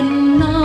when I